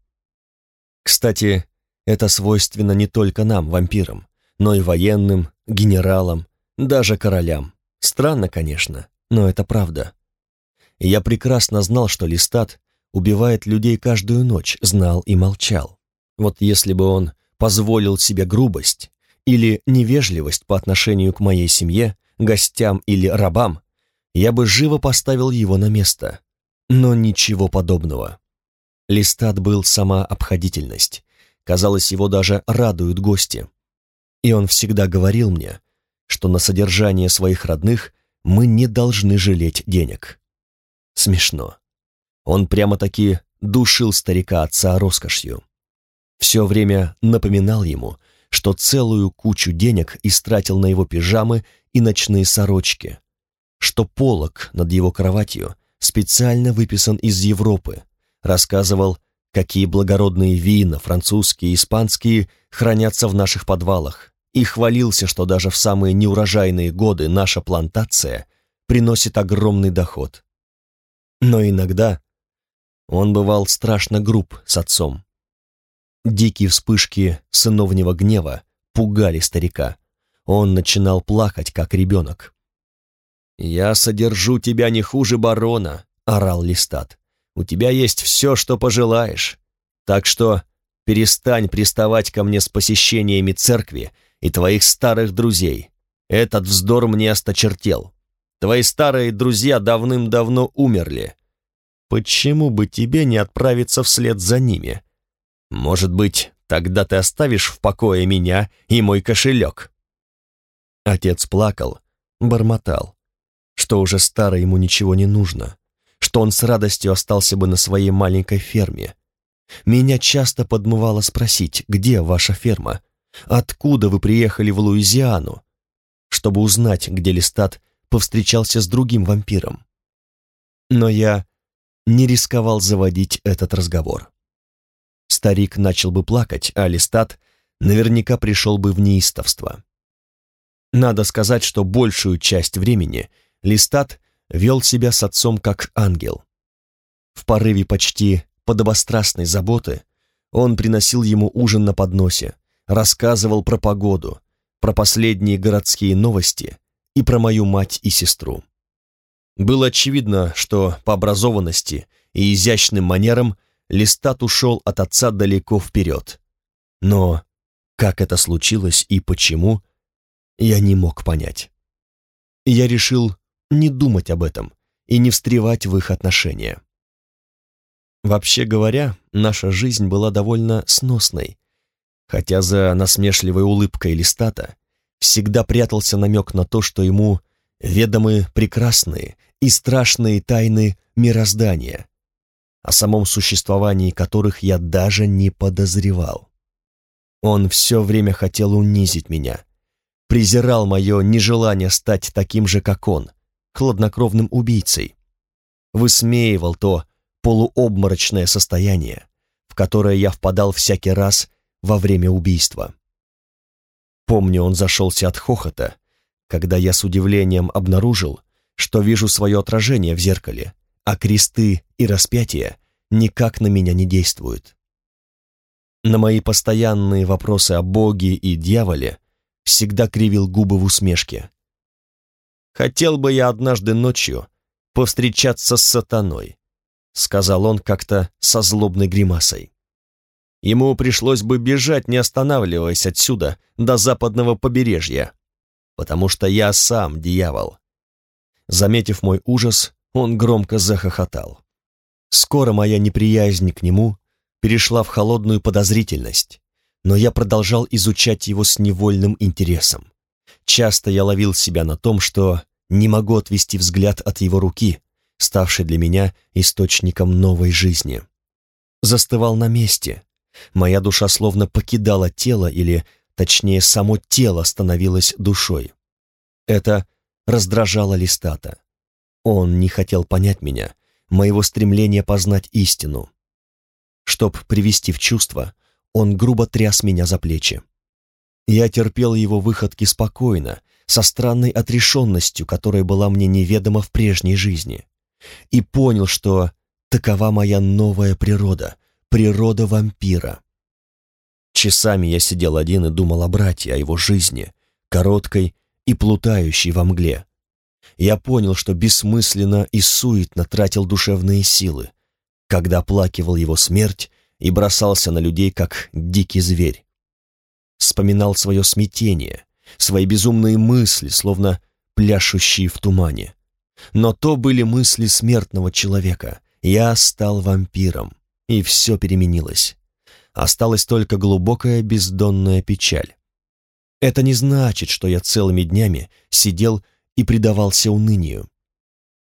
Кстати, это свойственно не только нам, вампирам, но и военным, генералам, даже королям. Странно, конечно, но это правда. Я прекрасно знал, что Листат убивает людей каждую ночь, знал и молчал. Вот если бы он позволил себе грубость или невежливость по отношению к моей семье, гостям или рабам, я бы живо поставил его на место. Но ничего подобного. Листат был сама обходительность, Казалось, его даже радуют гости. И он всегда говорил мне, что на содержание своих родных мы не должны жалеть денег. Смешно. Он прямо-таки душил старика отца роскошью. Все время напоминал ему, что целую кучу денег истратил на его пижамы и ночные сорочки, что полог над его кроватью специально выписан из Европы, рассказывал, какие благородные вина, французские и испанские, хранятся в наших подвалах, и хвалился, что даже в самые неурожайные годы наша плантация приносит огромный доход. Но иногда он бывал страшно груб с отцом. Дикие вспышки сыновнего гнева пугали старика. Он начинал плакать, как ребенок. «Я содержу тебя не хуже барона», — орал Листат. У тебя есть все, что пожелаешь. Так что перестань приставать ко мне с посещениями церкви и твоих старых друзей. Этот вздор мне осточертел. Твои старые друзья давным-давно умерли. Почему бы тебе не отправиться вслед за ними? Может быть, тогда ты оставишь в покое меня и мой кошелек?» Отец плакал, бормотал, что уже старо ему ничего не нужно, что он с радостью остался бы на своей маленькой ферме. Меня часто подмывало спросить, где ваша ферма, откуда вы приехали в Луизиану, чтобы узнать, где Листат повстречался с другим вампиром. Но я не рисковал заводить этот разговор. Старик начал бы плакать, а Листат наверняка пришел бы в неистовство. Надо сказать, что большую часть времени Листат вел себя с отцом как ангел. В порыве почти подобострастной заботы он приносил ему ужин на подносе, рассказывал про погоду, про последние городские новости и про мою мать и сестру. Было очевидно, что по образованности и изящным манерам Листат ушел от отца далеко вперед. Но как это случилось и почему, я не мог понять. Я решил не думать об этом и не встревать в их отношения. Вообще говоря, наша жизнь была довольно сносной, хотя за насмешливой улыбкой Листата всегда прятался намек на то, что ему ведомы прекрасные и страшные тайны мироздания, о самом существовании которых я даже не подозревал. Он все время хотел унизить меня, презирал мое нежелание стать таким же, как он, хладнокровным убийцей, высмеивал то полуобморочное состояние, в которое я впадал всякий раз во время убийства. Помню, он зашелся от хохота, когда я с удивлением обнаружил, что вижу свое отражение в зеркале, а кресты и распятия никак на меня не действуют. На мои постоянные вопросы о Боге и дьяволе всегда кривил губы в усмешке. «Хотел бы я однажды ночью повстречаться с сатаной», сказал он как-то со злобной гримасой. Ему пришлось бы бежать, не останавливаясь отсюда до западного побережья, потому что я сам дьявол. Заметив мой ужас, он громко захохотал. Скоро моя неприязнь к нему перешла в холодную подозрительность, но я продолжал изучать его с невольным интересом. Часто я ловил себя на том, что не могу отвести взгляд от его руки, ставшей для меня источником новой жизни. Застывал на месте, Моя душа словно покидала тело, или, точнее, само тело становилось душой. Это раздражало Листата. Он не хотел понять меня, моего стремления познать истину. Чтоб привести в чувство, он грубо тряс меня за плечи. Я терпел его выходки спокойно, со странной отрешенностью, которая была мне неведома в прежней жизни, и понял, что такова моя новая природа, природа вампира. Часами я сидел один и думал о брате, о его жизни, короткой и плутающей во мгле. Я понял, что бессмысленно и суетно тратил душевные силы, когда оплакивал его смерть и бросался на людей, как дикий зверь. Вспоминал свое смятение, свои безумные мысли, словно пляшущие в тумане. Но то были мысли смертного человека. Я стал вампиром и все переменилось. Осталась только глубокая бездонная печаль. Это не значит, что я целыми днями сидел и предавался унынию.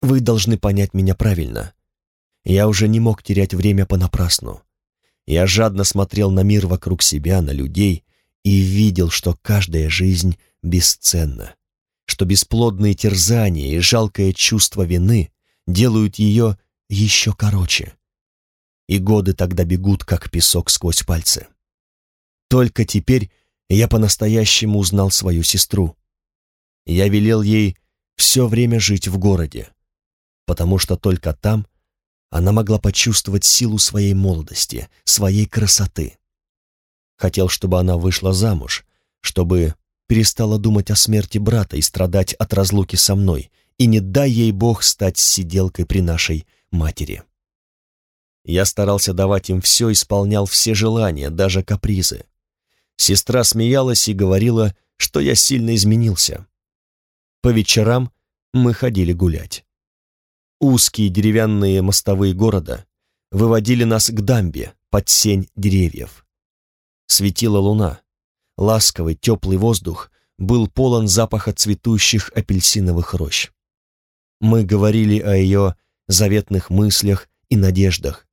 Вы должны понять меня правильно. Я уже не мог терять время понапрасну. Я жадно смотрел на мир вокруг себя, на людей, и видел, что каждая жизнь бесценна, что бесплодные терзания и жалкое чувство вины делают ее еще короче и годы тогда бегут, как песок сквозь пальцы. Только теперь я по-настоящему узнал свою сестру. Я велел ей все время жить в городе, потому что только там она могла почувствовать силу своей молодости, своей красоты. Хотел, чтобы она вышла замуж, чтобы перестала думать о смерти брата и страдать от разлуки со мной, и не дай ей Бог стать сиделкой при нашей матери. Я старался давать им все, исполнял все желания, даже капризы. Сестра смеялась и говорила, что я сильно изменился, По вечерам мы ходили гулять. Узкие деревянные мостовые города выводили нас к дамбе под сень деревьев. Светила луна. Ласковый, теплый воздух был полон запаха цветущих апельсиновых рощ. Мы говорили о ее заветных мыслях и надеждах,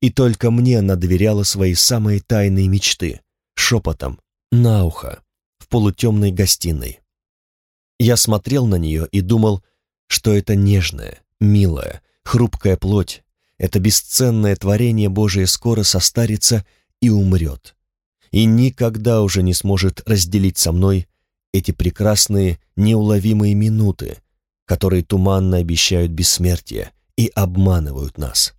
и только мне она доверяла свои самые тайные мечты, шепотом, на ухо, в полутемной гостиной. Я смотрел на нее и думал, что это нежная, милая, хрупкая плоть, это бесценное творение Божие скоро состарится и умрет, и никогда уже не сможет разделить со мной эти прекрасные, неуловимые минуты, которые туманно обещают бессмертие и обманывают нас.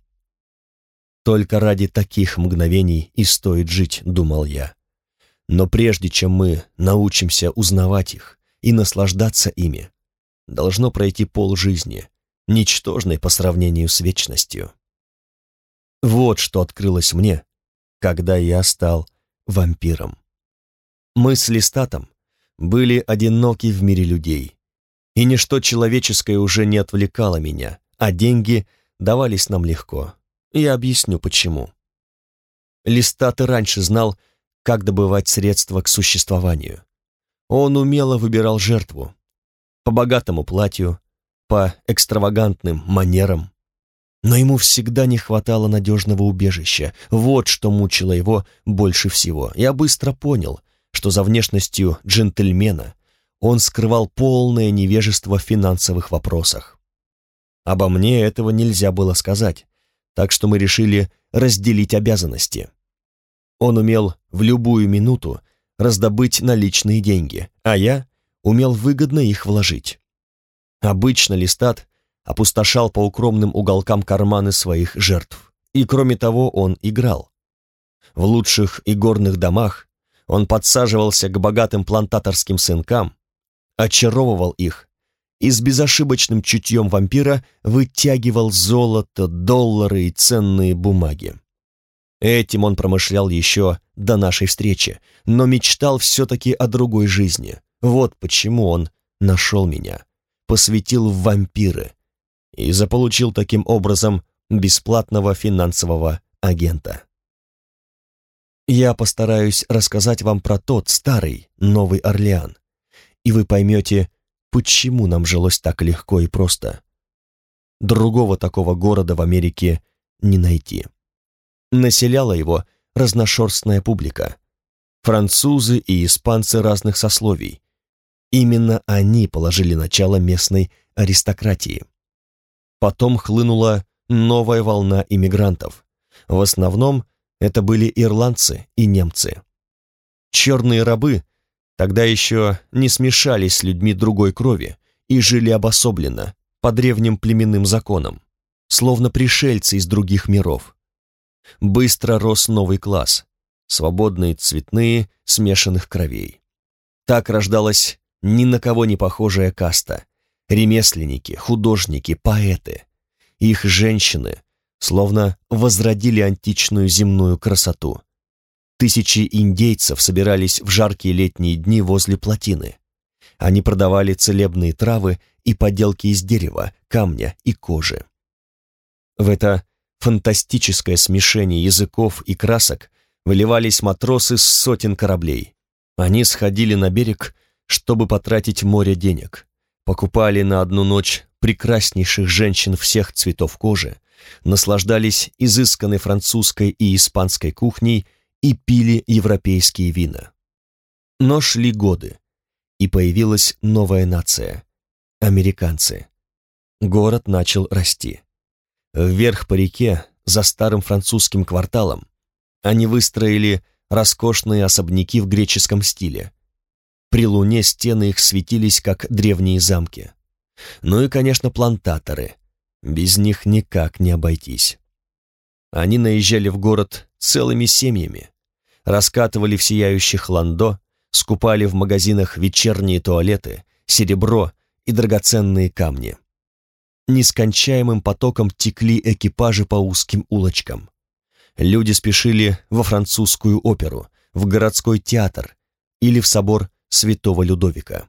Только ради таких мгновений и стоит жить, думал я. Но прежде чем мы научимся узнавать их и наслаждаться ими, должно пройти пол жизни, ничтожной по сравнению с вечностью. Вот что открылось мне, когда я стал вампиром. Мы с Листатом были одиноки в мире людей, и ничто человеческое уже не отвлекало меня, а деньги давались нам легко. Я объясню, почему. Листат и раньше знал, как добывать средства к существованию. Он умело выбирал жертву. По богатому платью, по экстравагантным манерам. Но ему всегда не хватало надежного убежища. Вот что мучило его больше всего. Я быстро понял, что за внешностью джентльмена он скрывал полное невежество в финансовых вопросах. Обо мне этого нельзя было сказать, так что мы решили разделить обязанности. Он умел в любую минуту раздобыть наличные деньги, а я умел выгодно их вложить. Обычно Листат опустошал по укромным уголкам карманы своих жертв, и кроме того он играл. В лучших игорных домах он подсаживался к богатым плантаторским сынкам, очаровывал их и с безошибочным чутьем вампира вытягивал золото, доллары и ценные бумаги. Этим он промышлял еще до нашей встречи, но мечтал все-таки о другой жизни. Вот почему он нашел меня, посвятил в вампиры и заполучил таким образом бесплатного финансового агента. Я постараюсь рассказать вам про тот старый Новый Орлеан, и вы поймете, почему нам жилось так легко и просто. Другого такого города в Америке не найти. Населяла его разношерстная публика. Французы и испанцы разных сословий. Именно они положили начало местной аристократии. Потом хлынула новая волна иммигрантов. В основном это были ирландцы и немцы. Черные рабы тогда еще не смешались с людьми другой крови и жили обособленно, по древним племенным законам, словно пришельцы из других миров. Быстро рос новый класс, свободные цветные смешанных кровей. Так рождалась ни на кого не похожая каста, ремесленники, художники, поэты. Их женщины словно возродили античную земную красоту. Тысячи индейцев собирались в жаркие летние дни возле плотины. Они продавали целебные травы и поделки из дерева, камня и кожи. В это фантастическое смешение языков и красок выливались матросы с сотен кораблей. Они сходили на берег, чтобы потратить море денег, покупали на одну ночь прекраснейших женщин всех цветов кожи, наслаждались изысканной французской и испанской кухней и пили европейские вина. Но шли годы, и появилась новая нация — американцы. Город начал расти. Вверх по реке, за старым французским кварталом, они выстроили роскошные особняки в греческом стиле. При луне стены их светились, как древние замки. Ну и, конечно, плантаторы — без них никак не обойтись. Они наезжали в город целыми семьями, раскатывали в сияющих ландо, скупали в магазинах вечерние туалеты, серебро и драгоценные камни. Нескончаемым потоком текли экипажи по узким улочкам. Люди спешили во французскую оперу, в городской театр или в собор святого Людовика.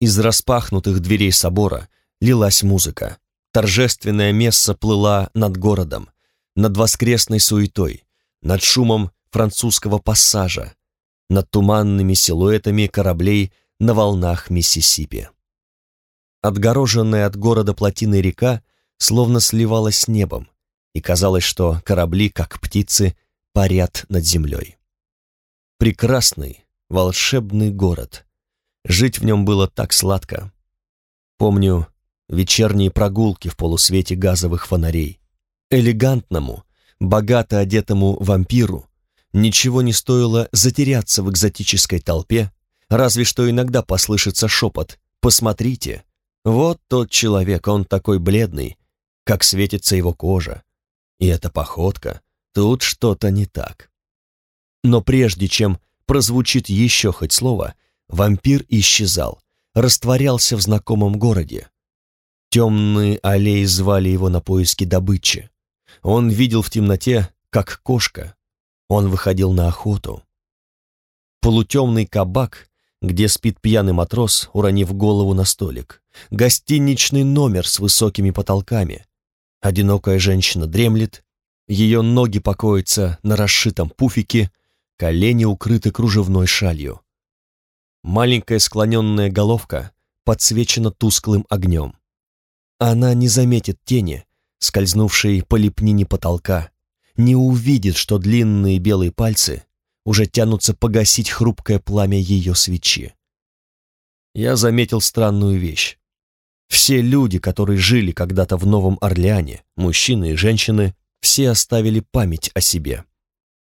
Из распахнутых дверей собора лилась музыка. Торжественная месса плыла над городом, над воскресной суетой, над шумом французского пассажа, над туманными силуэтами кораблей на волнах Миссисипи. Отгороженная от города плотиной река словно сливалась с небом, и казалось, что корабли, как птицы, парят над землей. Прекрасный, волшебный город. Жить в нем было так сладко. Помню вечерние прогулки в полусвете газовых фонарей. Элегантному, богато одетому вампиру ничего не стоило затеряться в экзотической толпе, разве что иногда послышится шепот «Посмотрите, вот тот человек, он такой бледный, как светится его кожа, и эта походка, тут что-то не так». Но прежде чем прозвучит еще хоть слово, вампир исчезал, растворялся в знакомом городе. Темные аллеи звали его на поиски добычи. Он видел в темноте, как кошка. Он выходил на охоту. Полутемный кабак, где спит пьяный матрос, уронив голову на столик. Гостиничный номер с высокими потолками. Одинокая женщина дремлет, ее ноги покоятся на расшитом пуфике, колени укрыты кружевной шалью. Маленькая склоненная головка подсвечена тусклым огнем. Она не заметит тени, скользнувшей по лепнине потолка, не увидит, что длинные белые пальцы уже тянутся погасить хрупкое пламя ее свечи. Я заметил странную вещь. Все люди, которые жили когда-то в Новом Орлеане, мужчины и женщины, все оставили память о себе.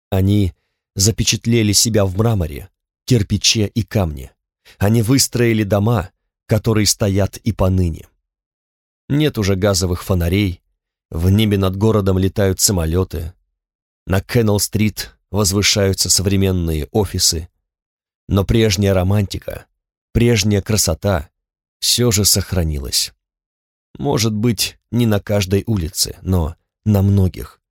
Они запечатлели себя в мраморе, кирпиче и камне. Они выстроили дома, которые стоят и поныне. Нет уже газовых фонарей, в небе над городом летают самолеты, на Кеннелл-стрит возвышаются современные офисы, но прежняя романтика, прежняя красота все же сохранилась. Может быть, не на каждой улице, но на многих.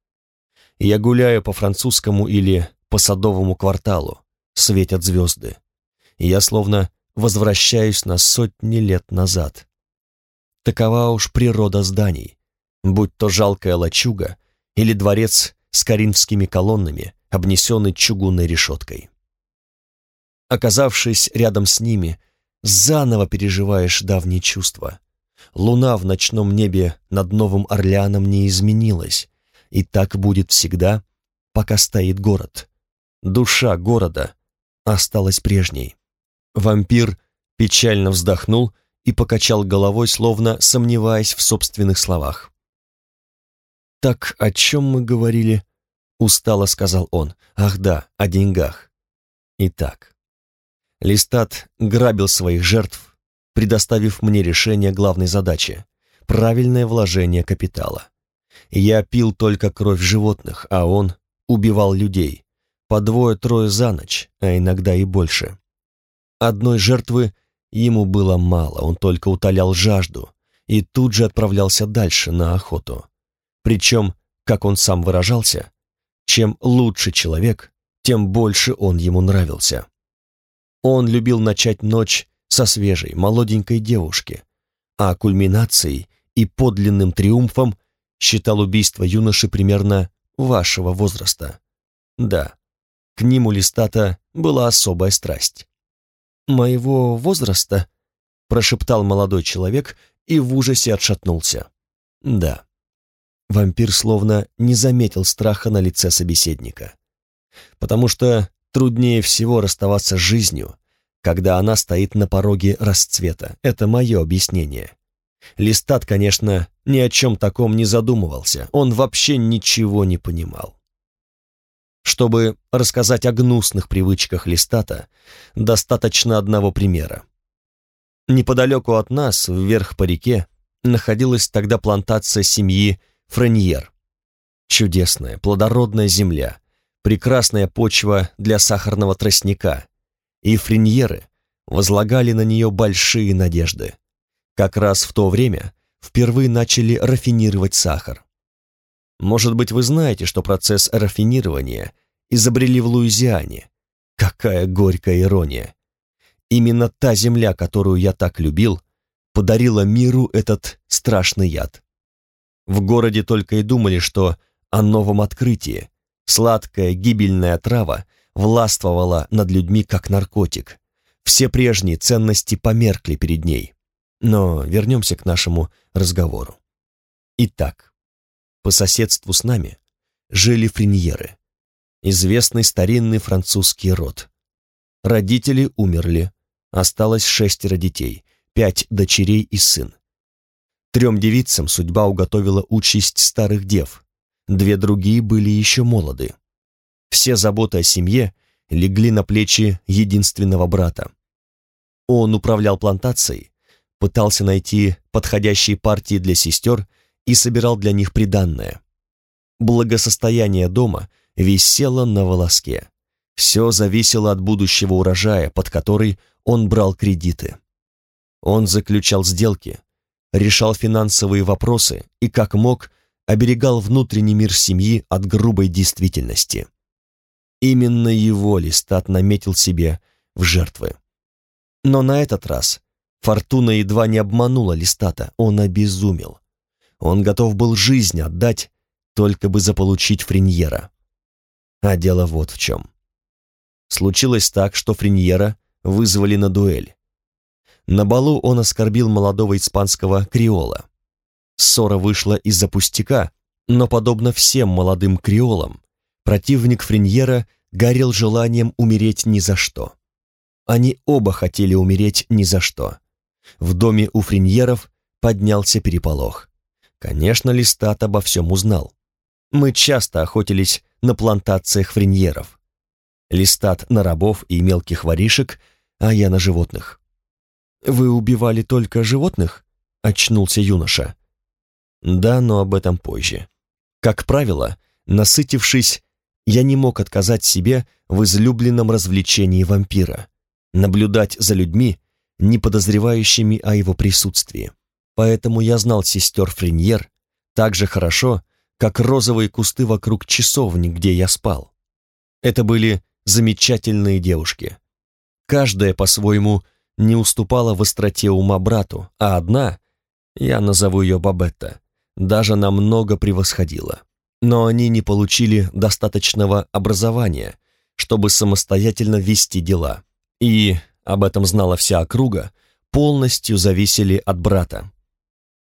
Я гуляю по французскому или по садовому кварталу, светят звезды. Я словно возвращаюсь на сотни лет назад. Такова уж природа зданий, будь то жалкая лачуга или дворец с коринфскими колоннами, обнесенный чугунной решеткой. Оказавшись рядом с ними, заново переживаешь давние чувства. Луна в ночном небе над Новым Орлеаном не изменилась, и так будет всегда, пока стоит город. Душа города осталась прежней. Вампир печально вздохнул и покачал головой, словно сомневаясь в собственных словах. «Так о чем мы говорили?» — устало сказал он. «Ах да, о деньгах». Итак, Листат грабил своих жертв, предоставив мне решение главной задачи — правильное вложение капитала. Я пил только кровь животных, а он убивал людей, по двое-трое за ночь, а иногда и больше. Одной жертвы ему было мало, он только утолял жажду и тут же отправлялся дальше на охоту. Причем, как он сам выражался, чем лучше человек, тем больше он ему нравился. Он любил начать ночь со свежей, молоденькой девушки, а кульминацией и подлинным триумфом считал убийство юноши примерно вашего возраста. Да, к ним у Листата была особая страсть. «Моего возраста?» — прошептал молодой человек и в ужасе отшатнулся. «Да». Вампир словно не заметил страха на лице собеседника. Потому что труднее всего расставаться с жизнью, когда она стоит на пороге расцвета. Это мое объяснение. Листат, конечно, ни о чем таком не задумывался, он вообще ничего не понимал. Чтобы рассказать о гнусных привычках Листата, достаточно одного примера. Неподалеку от нас, вверх по реке, находилась тогда плантация семьи Френьер. Чудесная, плодородная земля, прекрасная почва для сахарного тростника, и Френьеры возлагали на нее большие надежды. Как раз в то время впервые начали рафинировать сахар. Может быть, вы знаете, что процесс рафинирования изобрели в Луизиане. Какая горькая ирония! Именно та земля, которую я так любил, подарила миру этот страшный яд. В городе только и думали, что о новом открытии. Сладкая гибельная трава властвовала над людьми как наркотик. Все прежние ценности померкли перед ней. Но вернемся к нашему разговору. Итак, по соседству с нами жили френьеры, известный старинный французский род. Родители умерли, осталось шестеро детей, пять дочерей и сын. Трем девицам судьба уготовила участь старых дев, две другие были еще молоды. Все заботы о семье легли на плечи единственного брата. Он управлял плантацией, пытался найти подходящие партии для сестер и собирал для них приданное. Благосостояние дома висело на волоске. Все зависело от будущего урожая, под который он брал кредиты. Он заключал сделки, решал финансовые вопросы и, как мог, оберегал внутренний мир семьи от грубой действительности. Именно его Листат наметил себе в жертвы. Но на этот раз фортуна едва не обманула Листата, он обезумел. Он готов был жизнь отдать, только бы заполучить Френьера. А дело вот в чем. Случилось так, что Френьера вызвали на дуэль. На балу он оскорбил молодого испанского креола. Ссора вышла из-за пустяка, но, подобно всем молодым креолам, противник Френьера горел желанием умереть ни за что. Они оба хотели умереть ни за что. В доме у Френьеров поднялся переполох. Конечно, Листат обо всем узнал. Мы часто охотились на плантациях френьеров. Листат на рабов и мелких воришек, а я на животных. «Вы убивали только животных?» — очнулся юноша. «Да, но об этом позже. Как правило, насытившись, я не мог отказать себе в излюбленном развлечении вампира — наблюдать за людьми, не подозревающими о его присутствии. Поэтому я знал сестер Френьер так же хорошо, как розовые кусты вокруг часовни, где я спал. Это были замечательные девушки. Каждая по-своему не уступала в остроте ума брату, а одна, я назову ее Бабетта, даже намного превосходила. Но они не получили достаточного образования, чтобы самостоятельно вести дела. И, об этом знала вся округа, полностью зависели от брата.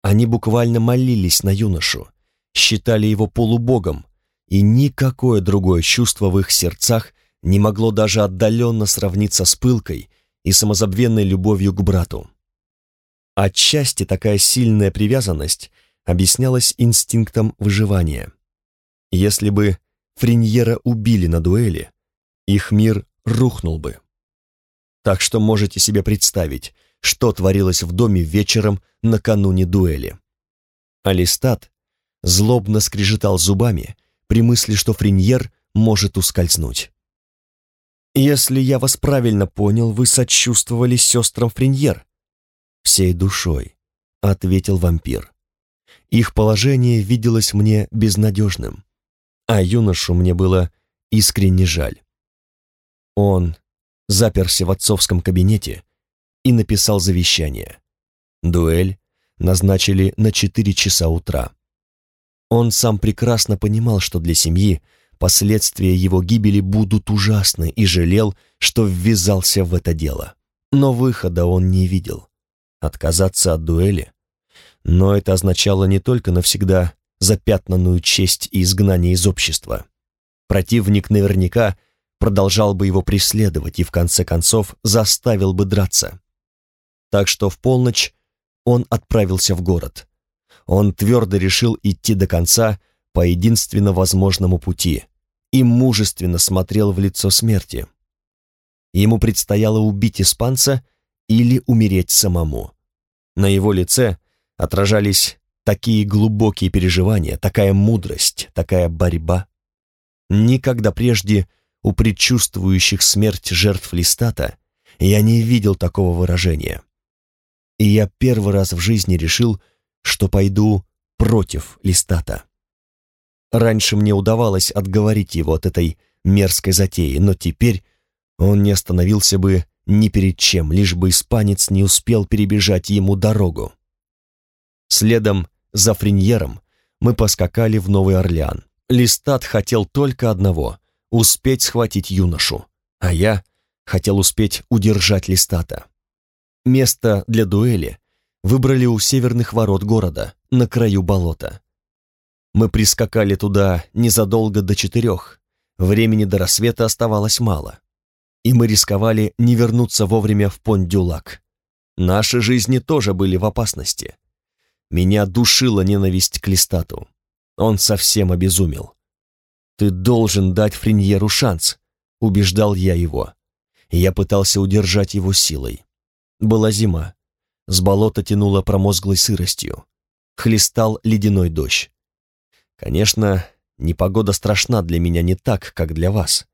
Они буквально молились на юношу, считали его полубогом, и никакое другое чувство в их сердцах не могло даже отдаленно сравниться с пылкой и самозабвенной любовью к брату. Отчасти такая сильная привязанность объяснялась инстинктом выживания. Если бы Френьера убили на дуэли, их мир рухнул бы. Так что можете себе представить, что творилось в доме вечером накануне дуэли. Алистат злобно скрежетал зубами при мысли, что Френьер может ускользнуть. «Если я вас правильно понял, вы сочувствовали сестрам Френьер?» «Всей душой», — ответил вампир. «Их положение виделось мне безнадежным, а юношу мне было искренне жаль. Он заперся в отцовском кабинете и написал завещание. Дуэль назначили на четыре часа утра. Он сам прекрасно понимал, что для семьи последствия его гибели будут ужасны и жалел, что ввязался в это дело. Но выхода он не видел. Отказаться от дуэли? Но это означало не только навсегда запятнанную честь и изгнание из общества. Противник наверняка продолжал бы его преследовать и в конце концов заставил бы драться. Так что в полночь он отправился в город. Он твердо решил идти до конца по единственно возможному пути и мужественно смотрел в лицо смерти. Ему предстояло убить испанца или умереть самому. На его лице отражались такие глубокие переживания, такая мудрость, такая борьба. Никогда прежде у предчувствующих смерть жертв Листата я не видел такого выражения. И я первый раз в жизни решил, что пойду против Листата. Раньше мне удавалось отговорить его от этой мерзкой затеи, но теперь он не остановился бы ни перед чем, лишь бы испанец не успел перебежать ему дорогу. Следом за Френьером мы поскакали в Новый Орлеан. Листат хотел только одного — успеть схватить юношу, а я хотел успеть удержать Листата. Место для дуэли выбрали у северных ворот города, на краю болота. Мы прискакали туда незадолго до четырех, времени до рассвета оставалось мало, и мы рисковали не вернуться вовремя в Понт-Дюлак. Наши жизни тоже были в опасности. Меня душила ненависть к Листату. Он совсем обезумел. «Ты должен дать Френьеру шанс», — убеждал я его. Я пытался удержать его силой. Была зима. С болота тянуло промозглой сыростью. Хлестал ледяной дождь. Конечно, непогода страшна для меня не так, как для вас.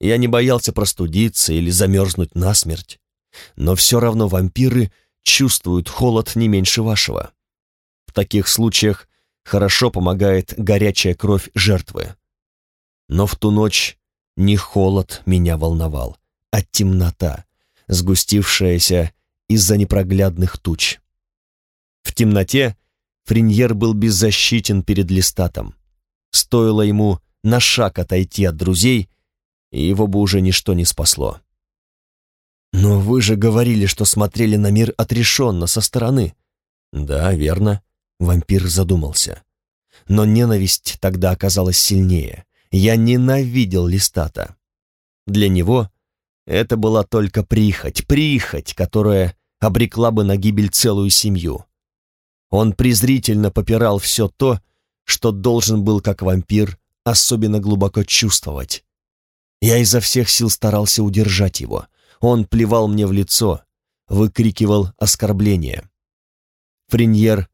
Я не боялся простудиться или замерзнуть насмерть. Но все равно вампиры чувствуют холод не меньше вашего. В таких случаях хорошо помогает горячая кровь жертвы. Но в ту ночь не холод меня волновал, а темнота, сгустившаяся из-за непроглядных туч. В темноте Френьер был беззащитен перед Листатом. Стоило ему на шаг отойти от друзей, и его бы уже ничто не спасло. «Но вы же говорили, что смотрели на мир отрешенно, со стороны». «Да, верно», — вампир задумался. Но ненависть тогда оказалась сильнее. Я ненавидел Листата. Для него это была только прихоть, прихоть, которая обрекла бы на гибель целую семью. Он презрительно попирал все то, что должен был, как вампир, особенно глубоко чувствовать. Я изо всех сил старался удержать его. Он плевал мне в лицо, выкрикивал оскорбления. Френьер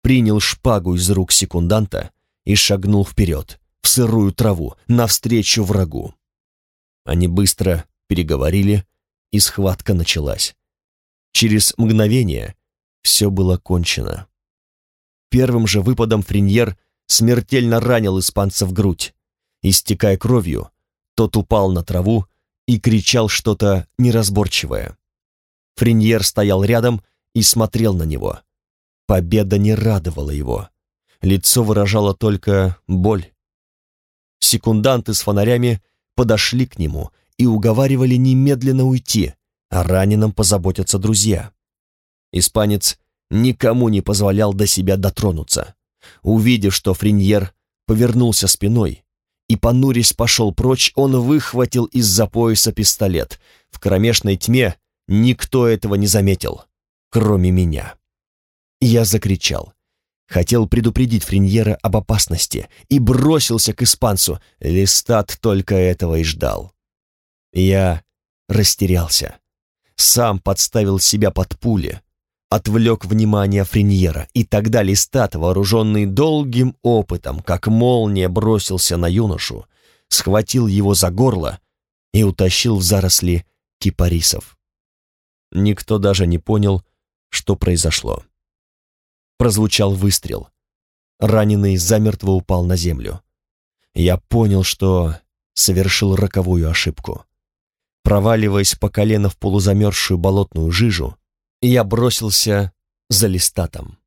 принял шпагу из рук секунданта и шагнул вперед, в сырую траву, навстречу врагу. Они быстро переговорили, и схватка началась. Через мгновение все было кончено. Первым же выпадом Френьер смертельно ранил испанца в грудь. Истекая кровью, тот упал на траву и кричал что-то неразборчивое. Френьер стоял рядом и смотрел на него. Победа не радовала его. Лицо выражало только боль. Секунданты с фонарями подошли к нему и уговаривали немедленно уйти, а раненым позаботятся друзья. Испанец никому не позволял до себя дотронуться. Увидев, что Френьер повернулся спиной и, понурясь, пошел прочь, он выхватил из-за пояса пистолет. В кромешной тьме никто этого не заметил, кроме меня. Я закричал. Хотел предупредить Френьера об опасности и бросился к испанцу. Листат только этого и ждал. Я растерялся. Сам подставил себя под пули, отвлек внимание Френьера, и тогда Листат, вооруженный долгим опытом, как молния бросился на юношу, схватил его за горло и утащил в заросли кипарисов. Никто даже не понял, что произошло. Прозвучал выстрел. Раненый замертво упал на землю. Я понял, что совершил роковую ошибку. Проваливаясь по колено в полузамерзшую болотную жижу, я бросился за листатом.